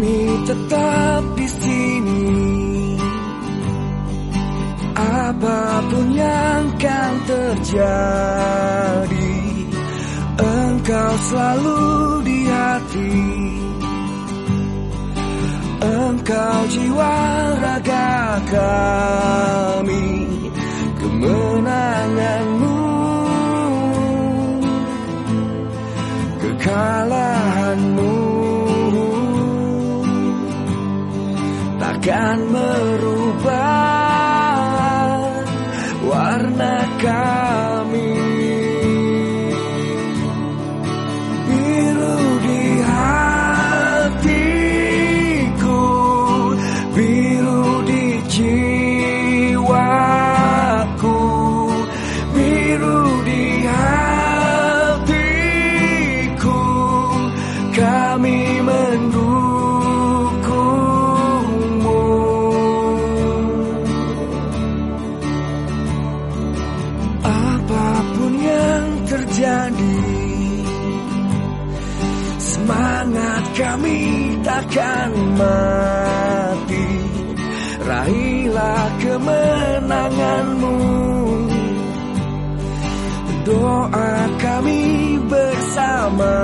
tetap di sini. Apa pun yang kan terjadi Engkau selalu di hati. Engkau jiwa raga kami Kemenanganmu. Kekalahanmu Takkan merubah terjadi Semangat kami takkan mati. Raihlah kemenanganmu. Doa kami bersama